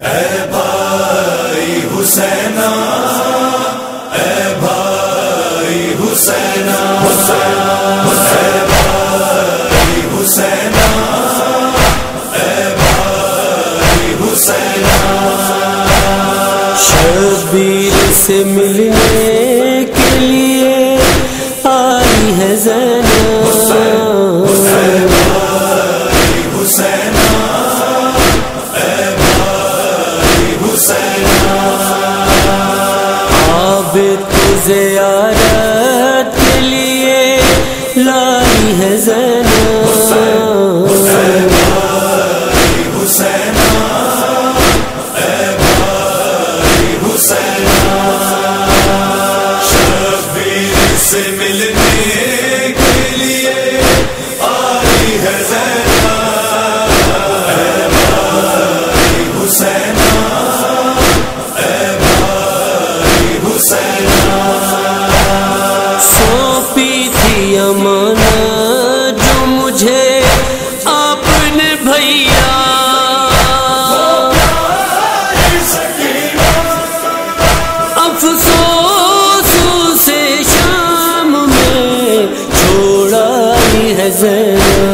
اے بھائی حسینا اے بھائی حسینا اے حسین حسینا سے ملنا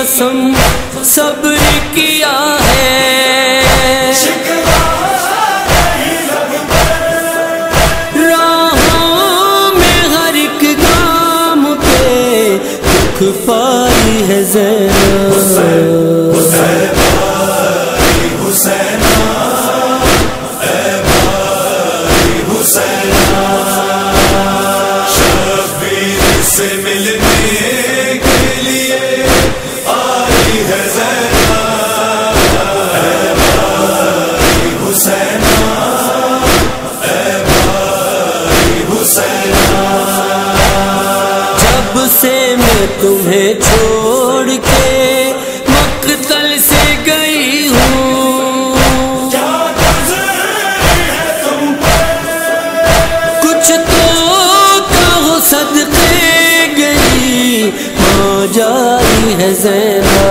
قسم صبر کیا ہے۔ راہوں ہر ایک کام پہ دکھ پائی ہے زیادہ چھوڑ کے مقتل سے گئی ہوں۔ کچھ تو کہو صدقے گئی، ہو جائی ہے زینا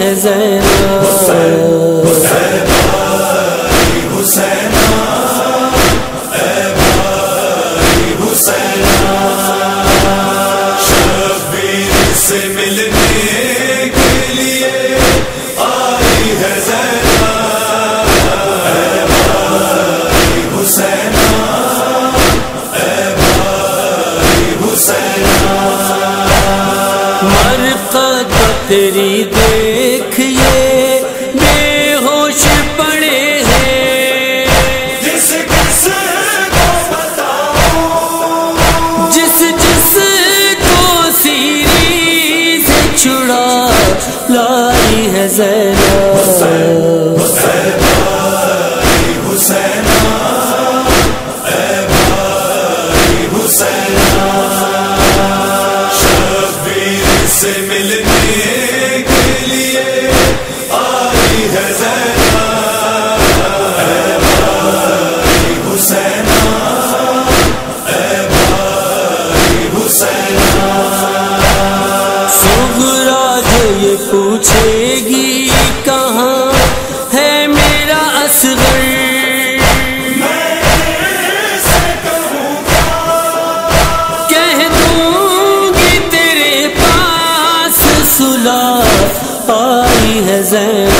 ہے زینا تیری دے پوچھے گی کہاں ہے میرا اصغر؟ کہہ دوں گی تیرے پاس سلا آئی ہے زین۔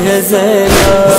ہے زینا۔